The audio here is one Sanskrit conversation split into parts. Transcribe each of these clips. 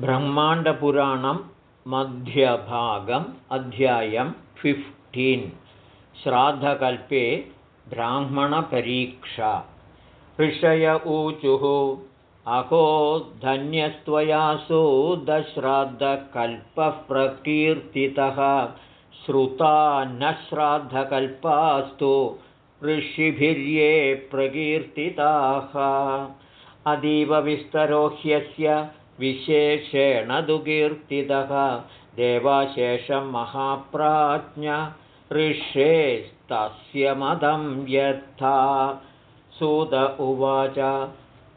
ब्रह्माण्डपुराणं मध्यभागम् अध्यायं फिफ्टीन् श्राद्धकल्पे ब्राह्मणपरीक्षा. ऋषय ऊचुः अहो धन्यस्त्वया सुदश्राद्धकल्पः प्रकीर्तितः श्रुता न श्राद्धकल्पास्तु ऋषिभिर्ये प्रकीर्तिताः। अतीवविस्तरो ह्यस्य विशेषेण दुकीर्तितः देवाशेषं महाप्राज्ञ ऋषेस्तस्य मदं यथा। सुत उवाच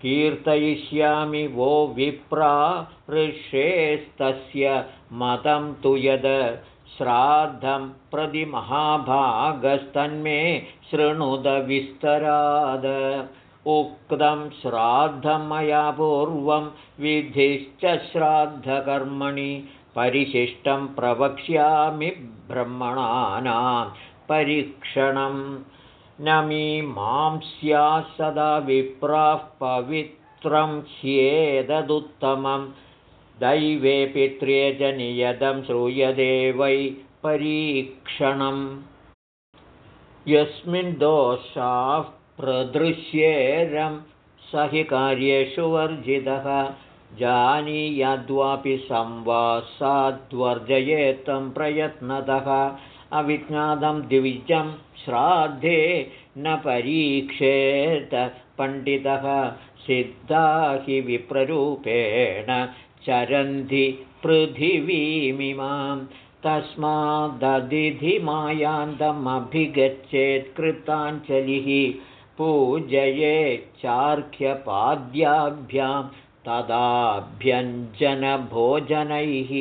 कीर्तयिष्यामि वो विप्रा ऋषेस्तस्य मतं तु यद्। श्राद्धं प्रति महाभागस्तन्मे शृणुदविस्तराद उक्तं श्राद्धं मया पूर्वं विधिश्च श्राद्धकर्मणि परिशिष्टं प्रवक्ष्यामि ब्रह्मणानां परीक्षणं। न मी मां स्याः सदा विप्राः पवित्रं च नियतं श्रूयते वै परीक्षणम्। यस्मिन् दोषाः प्रदृश्येरं स हि कार्येषु वर्जितः। जानीयद्वापि संवासाद्वर्जयेत्तं प्रयत्नतः। अविज्ञातं द्विजं श्राद्धे न परीक्षेत पण्डितः। सिद्धा हि विप्ररूपेण चरन्ति पृथिवीमिमाम् तस्मादधिधिमायान्तमभिगच्छेत् कृताञ्जलिः पूजयेच्चार्घ्यपाद्याभ्यां तदाभ्यञ्जनभोजनैः।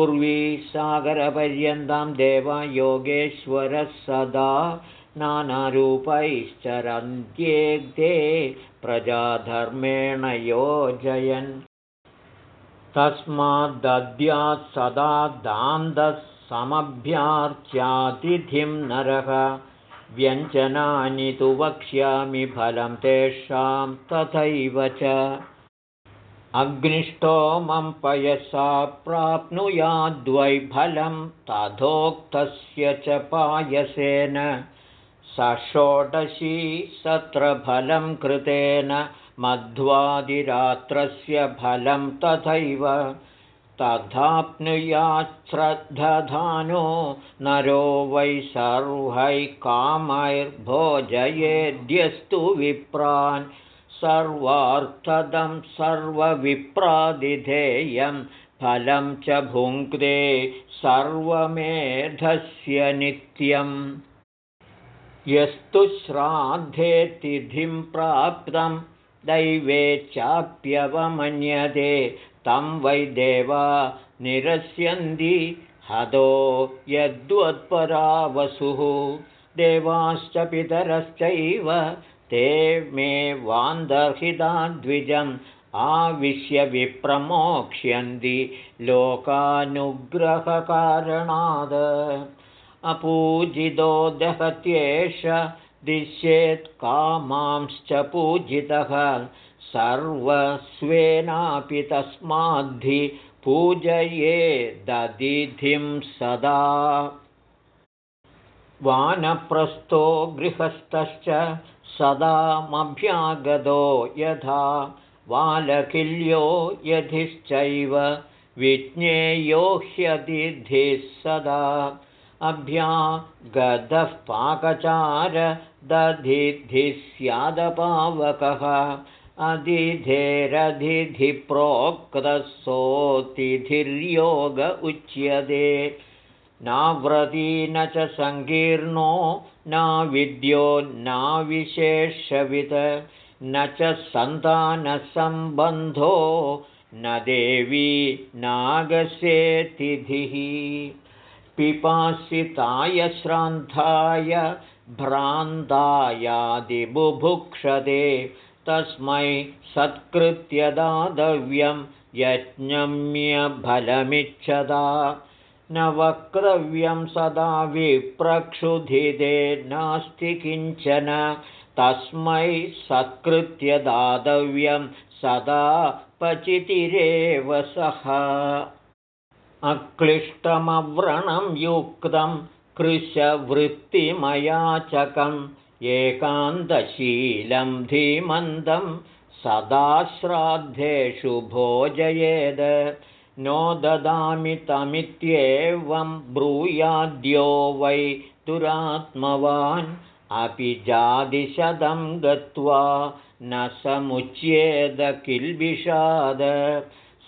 उर्वीसागरपर्यन्तां देवयोगेश्वरः सदा नानारूपैश्चरन्त्येग्धे प्रजाधर्मेण योजयन्। तस्माद्दद्यात् सदा दान्दः समभ्यार्च्यातिथिं नरः व्यञ्जनानि तु वक्ष्यामि फलं तेषां तथैव च। अग्निष्टोमं पयसा प्राप्नुयाद्वैफलं तथोक्तस्य च पायसेन। सषोडशी सत्रफलं कृतेन मध्वादिरात्रस्य फलं तथैव तथाप्नुयाच्छ्रद्धधानो नरो वै सर्वैकामैर्भोजयेद्यस्तु विप्रान्। सर्वार्थदं सर्वविप्रादिधेयं फलं च भुङ्क्ते सर्वमेधस्य नित्यम् यस्तु श्राद्धे तिथिं प्राप्तं दैवे चाप्यवमन्यते तं वै देवा निरस्यन्ति। हतो यद्वत्परावसुः। देवाश्च पितरश्चैव ते मे वान्दर्हिताद्विजम् आविश्य विप्रमोक्ष्यन्ति लोकानुग्रहकारणाद्। अपूजितो दहत्येष दिश्येत् कामांश्च पूजितः। सर्वस्वेनापि तस्माद्धि पूजये ददिधिं सदा। वानप्रस्थो गृहस्थश्च सदामभ्यागतो यथा। वालकिल्यो यधिश्चैव विज्ञेयो ह्यतिथिः सदा। अभ्यागतः पाकचार दधिधिः स्यादपावकः अधिधेरधिधिप्रोक्तसोतिथिर्योग उच्यते नाव्रती न च सङ्कीर्णो नाविद्यो नाविशेषवित् न च सन्तानसम्बन्धो न देवी नागसेतिथिः पिपासिताय श्रान्ताय भ्रान्तायादिबुभुक्षते तस्मै सत्कृत्य दातव्यं यज्ञम्यफलमिच्छदा। न वक्तव्यं सदा विप्रक्षुधिते नास्ति किञ्चन। तस्मै सत्कृत्य दातव्यं सदा पचितिरेव सः। अक्लिष्टमव्रणं युक्तं कृशवृत्तिमयाचकम् एकान्तशीलं धीमन्दं सदा श्राद्धेषु भोजयेद। नो ददामि तमित्येवं ब्रूयाद्यो वै दुरात्मवान् अपि जादिशतं गत्वा न समुच्येद किल्बिषाद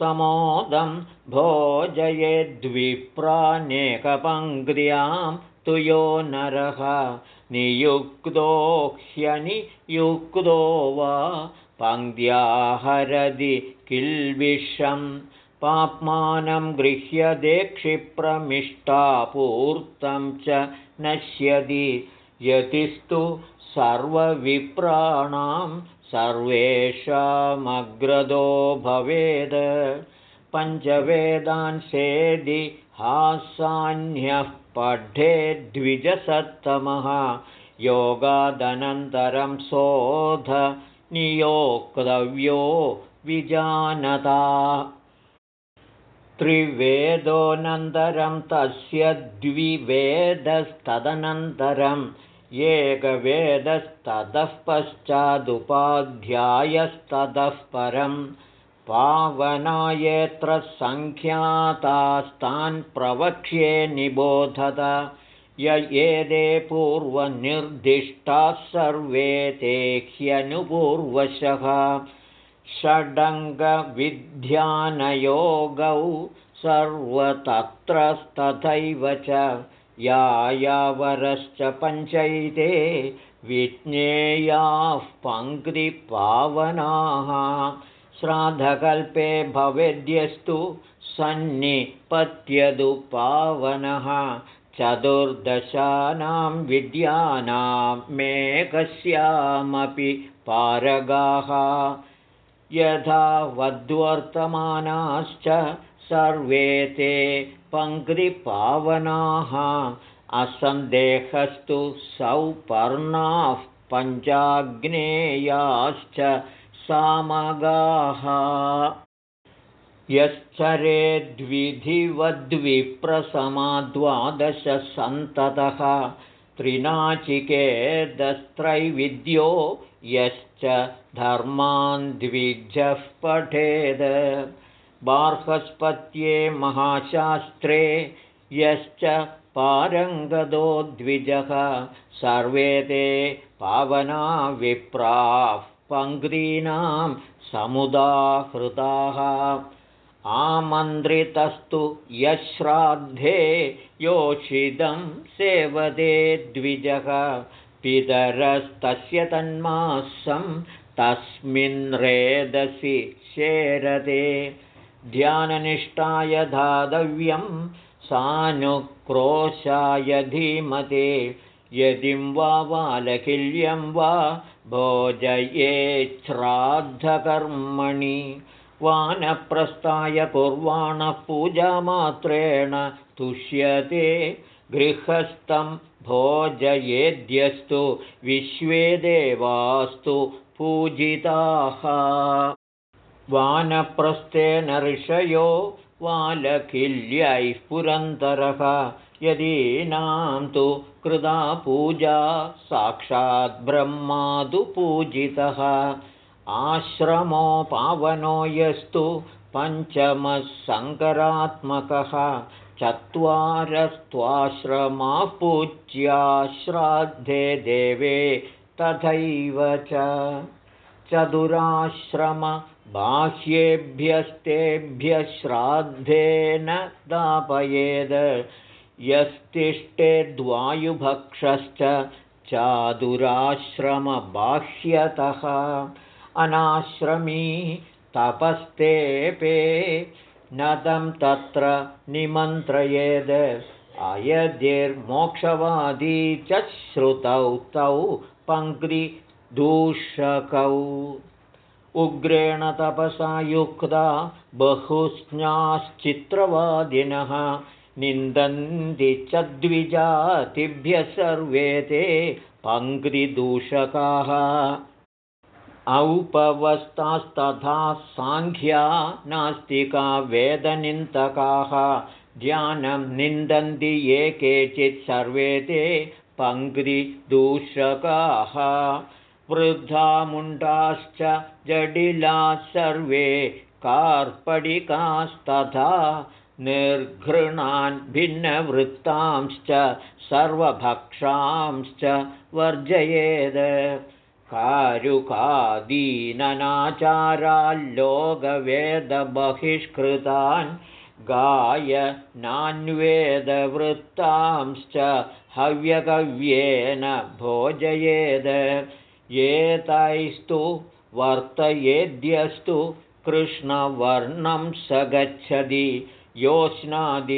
समोदं भोजयेद्विप्रानेकपङ्क्त्यां तु यो नरः। नियुक्तो ह्यनियुक्तो वा पङ्क्त्याहरदि किल्बिषं। पाप्मानं गृह्यदे क्षिप्रमिष्टापूर्तं च नश्यति। यतिस्तु सर्वविप्राणां सर्वेषामग्रदो भवेद्। पञ्चवेदांसेदि हासान्यः पठेद्विजसत्तमः योगादनन्तरं शोध नियोक्तव्यो विजानता। त्रिवेदोऽनन्तरं तस्य द्विवेदस्तदनन्तरम् एकवेदस्ततः पश्चादुपाध्यायस्ततः परं पावनायत्र सङ्ख्यातास्तान् प्रवक्ष्ये निबोधत य एते पूर्वनिर्दिष्टाः सर्वे ते ह्यनुपूर्वशः षडङ्गविध्यानयोगौ सर्वतत्रस्तथैव च यायावरश्च पञ्चैते विज्ञेयाः पङ्क्तिपावनाः। श्राद्धकल्पे भवेद्यस्तु सन्निपत्यदुपावनः चतुर्दशानां विद्यानां मेघस्यामपि पारगाः। यथा वद्वर्तमानाश्च सर्वे ते पङ्क्तिपावनाः असन्देहस्तु सौपर्णाः पञ्चाग्नेयाश्च सामगाः। यश्चरेद्विधिवद्विप्रसमाद्वादशसन्ततः त्रिनाचिकेदस्त्रैविद्यो यश्च धर्मान् द्विजः पठेद बार्हस्पत्ये महाशास्त्रे यश्च पारङ्गदो द्विजः। सर्वे ते पावना विप्राः पङ्क्तीनां समुदाहृताः। आमन्त्रितस्तु यश्राद्धे योषितं सेवदे द्विजः। पितरस्तस्य तन्मासं तस्मिन् रेदसि शेरदे ध्याननिष्ठाय धातव्यं सानुक्रोशाय धीमते यदिं वा बालकिल्यं वा भोजयेच्छ्राद्धकर्मणि वानप्रस्थाय कुर्वाणः पूजामात्रेण तुष्यते गृहस्थं भोजयेद्यस्तु विश्वे देवास्तु पूजिताः वानप्रस्थेन ऋषयो वालकिल्यैः पुरन्दरः। यदीनां तु कृदा पूजा साक्षाद्ब्रह्मादु पूजितः। आश्रमो पावनो यस्तु पञ्चमः सङ्करात्मकः चत्वारस्त्वाश्रमाः पूज्या श्राद्धे देवे तथैव च चतुराश्रमबाह्येभ्यस्तेभ्यः श्राद्धेन दापयेद् यस्तिष्ठेद्वायुभक्षश्च चादुराश्रमबाह्यतः। अनाश्रमी तपस्तेपे नदं तत्र निमन्त्रयेद् अयदिर्मोक्षवादी च श्रुतौ तौ पङ्क्तिदूषकौ उग्रेण तपसा युक्ता बहुस्न्याश्चित्रवादिनः। निन्दन्ति च द्विजातिभ्यः सर्वे ते पङ्क्तिदूषकाः। औपवस्तास्तथा साङ्ख्या नास्तिका वेदनिन्दकाः। ध्यानं निन्दन्ति ये केचित् सर्वे ते पङ्क्तिदूषकाः वृद्धामुण्डाश्च जडिलाः सर्वे कार्पडिकास्तथा निर्घृणान् भिन्नवृत्तांश्च सर्वभक्षांश्च वर्जयेद्। कारुकादीननाचाराल्लोकवेदबहिष्कृतान् गायनान्वेदवृत्तांश्च हव्यकव्येन भोजयेद् एतैस्तु वर्तयेद्यस्तु कृष्णवर्णं स गच्छति योष्णादिसहशूद्रेण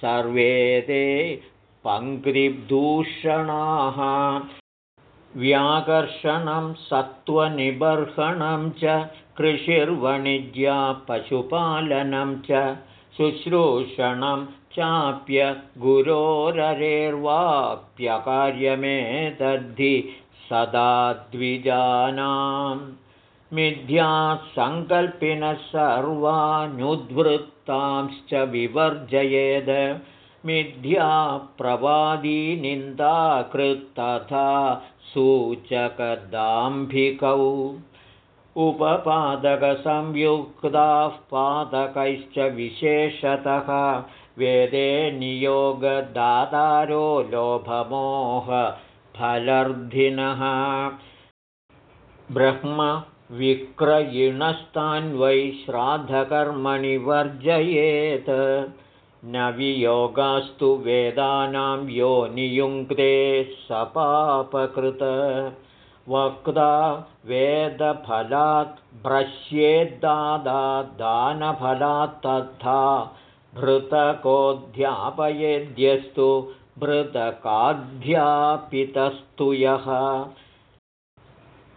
सर्वे ते पङ्क्तिदूषणाः व्याकर्षणं सत्त्वनिबर्हणं च कृषिर्वणिज्या पशुपालनं च शुश्रूषणं चाप्य गुरोररेर्वाप्यकार्यमेतद्धि सदा द्विजानां। मिथ्यासङ्कल्पिनः सर्वानुद्वृत्तांश्च विवर्जयेद्। मिथ्याप्रवादीनिन्दाकृत्तथा सूचकदाम्भिकौ उपपादकसंयुक्ताः पादकैश्च विशेषतः वेदे नियोगदातारो लोभमोहफलर्धिनः ब्रह्मविक्रयिणस्तान्वै श्राद्धकर्मणि वर्जयेत्। न वियोगास्तु वेदानां यो नियुङ्क्ते सपापकृत वक्ता वेदफलात् भ्रश्येद्दादानफलात् तथा भृतकोऽध्यापयेद्यस्तु भृतकाध्यापितस्तु यः।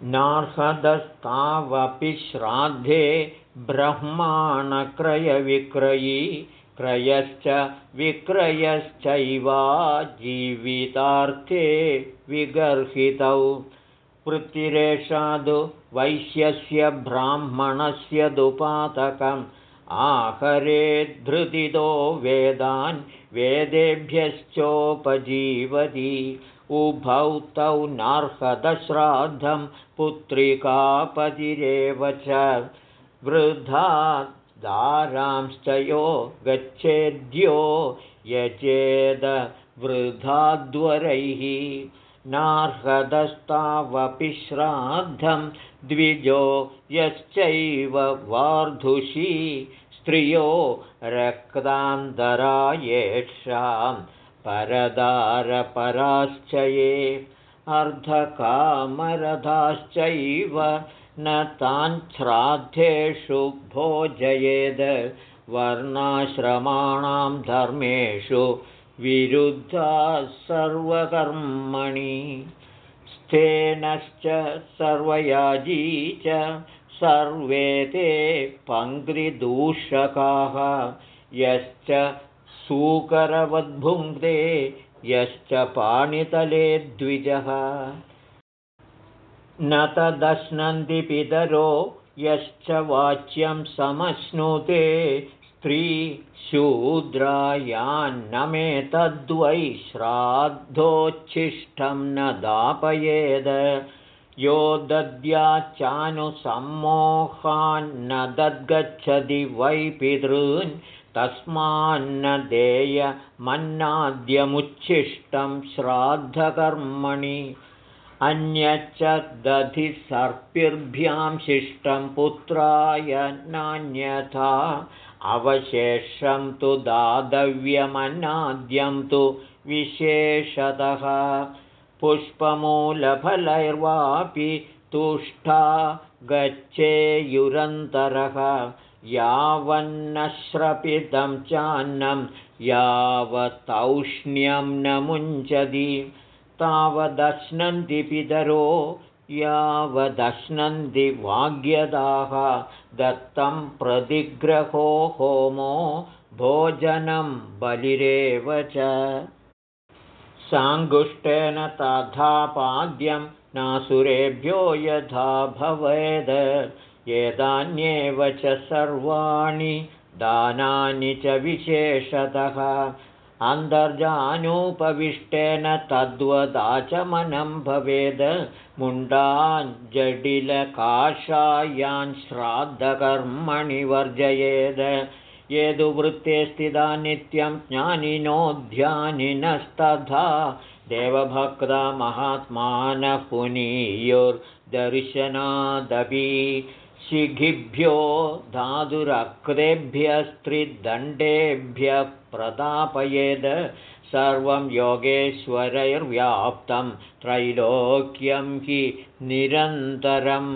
नार्हदस्तावपि श्राद्धे ब्रह्माणक्रयविक्रयी क्रयश्च विक्रयश्चैवा जीवितार्थे विगर्हितौ पृथिरेषादु वैश्यस्य ब्राह्मणस्य दुपातकम्। आहरे धृतितो वेदान् वेदेभ्यश्चोपजीवति। उभौ तौ नार्हतश्राद्धं पुत्रिकापतिरेव च। वृद्धा दारांश्च यो गच्छेद्यो यचेदवृधाद्वरैः नार्हदस्तावपि श्राद्धं द्विजो यश्चैव वार्धुषी स्त्रियो रक्तान्तरा येषां परदारपराश्च ये अर्धकामरथाश्चैव न तान् श्राद्धेषु भोजयेद् वर्णाश्रमाणां धर्मेषु विरुद्धाः सर्वकर्मणि स्थेनश्च सर्वयाजी च सर्वे ते पङ्क्तिदूषकाः यश्च सूकरवद्भुङ्क्ते यश्च पाणितले द्विजः। न तदश्नन्ति पितरो यश्च वाच्यं समश्नुते स्त्रीशूद्रायान्नमेतद्वै श्राद्धोच्छिष्टं न दापयेद। यो दद्याच्चानुसम्मोहान्न दद्गच्छति वै पितॄन्। तस्मान्न देयमन्नाद्यमुच्छिष्टं श्राद्धकर्मणि अन्यच्च दधिसर्पिर्भ्यां शिष्टं पुत्राय नान्यथा अवशेषं तु दातव्यमन्नाद्यं तु विशेषतः पुष्पमूलफलैर्वापि तुष्टा गच्छेयुरन्तरः यावन्नश्रपितं चान्नं यावतौष्ण्यं न मुञ्चति तावदश्नन्ति पितरो यावदश्नन्ति वाग्यदाः दत्तं प्रतिग्रहो होमो भोजनं बलिरेव च। साङ्गुष्ठेन तथा पाद्यं नासुरेभ्यो यथा भवेद एतान्येव च सर्वाणि दानानि च विशेषतः अन्तर्जानुपविष्टेन तद्वदाचमनं भवेद्। मुण्डाञ्जडिलकाषायान् श्राद्धकर्मणि वर्जयेद्। येदुवृत्ते स्थिता नित्यं ज्ञानिनोऽध्यानिनस्तथा देवभक्ता महात्मानः पुनीयुर्दर्शनादपि शिखिभ्यो धातुरक्तेभ्यस्त्रिदण्डेभ्यः प्रतापयेद् सर्वं योगेश्वरैर्व्याप्तं त्रैलोक्यं हि निरन्तरम्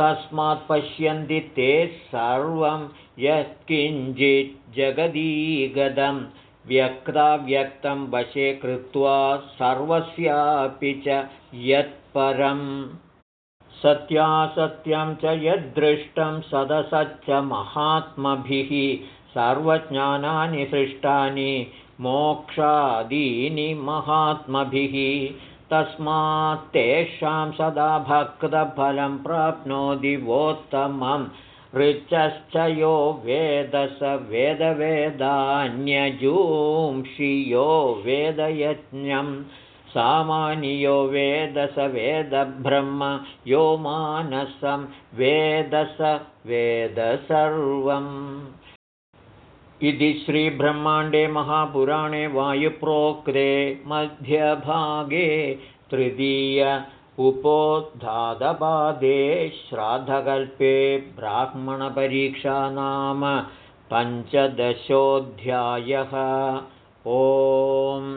तस्मात् पश्यन्ति ते सर्वं यत्किञ्चिज्जगदीगतं व्यक्ताव्यक्तं वशे कृत्वा सर्वस्यापि च यत्परम् सत्यासत्यं च यद्दृष्टं सदसच्च महात्मभिः सर्वज्ञानानि सृष्टानि मोक्षादीनि महात्मभिः तस्मात् तेषां सदा भक्तफलं प्राप्नोति वोत्तमं ऋचश्च यो वेदस वेदवेदान्यजूंषि यो वेदयज्ञम् सामान्यो वेद स वेदब्रह्म यो मानसं वेद स वेद सर्वम् इति श्रीब्रह्माण्डे महापुराणे वायुप्रोक्ते मध्यभागे तृतीय उपोद्धातपादे श्राद्धकल्पे ब्राह्मणपरीक्षा नाम पञ्चदशोऽध्यायः। ओम्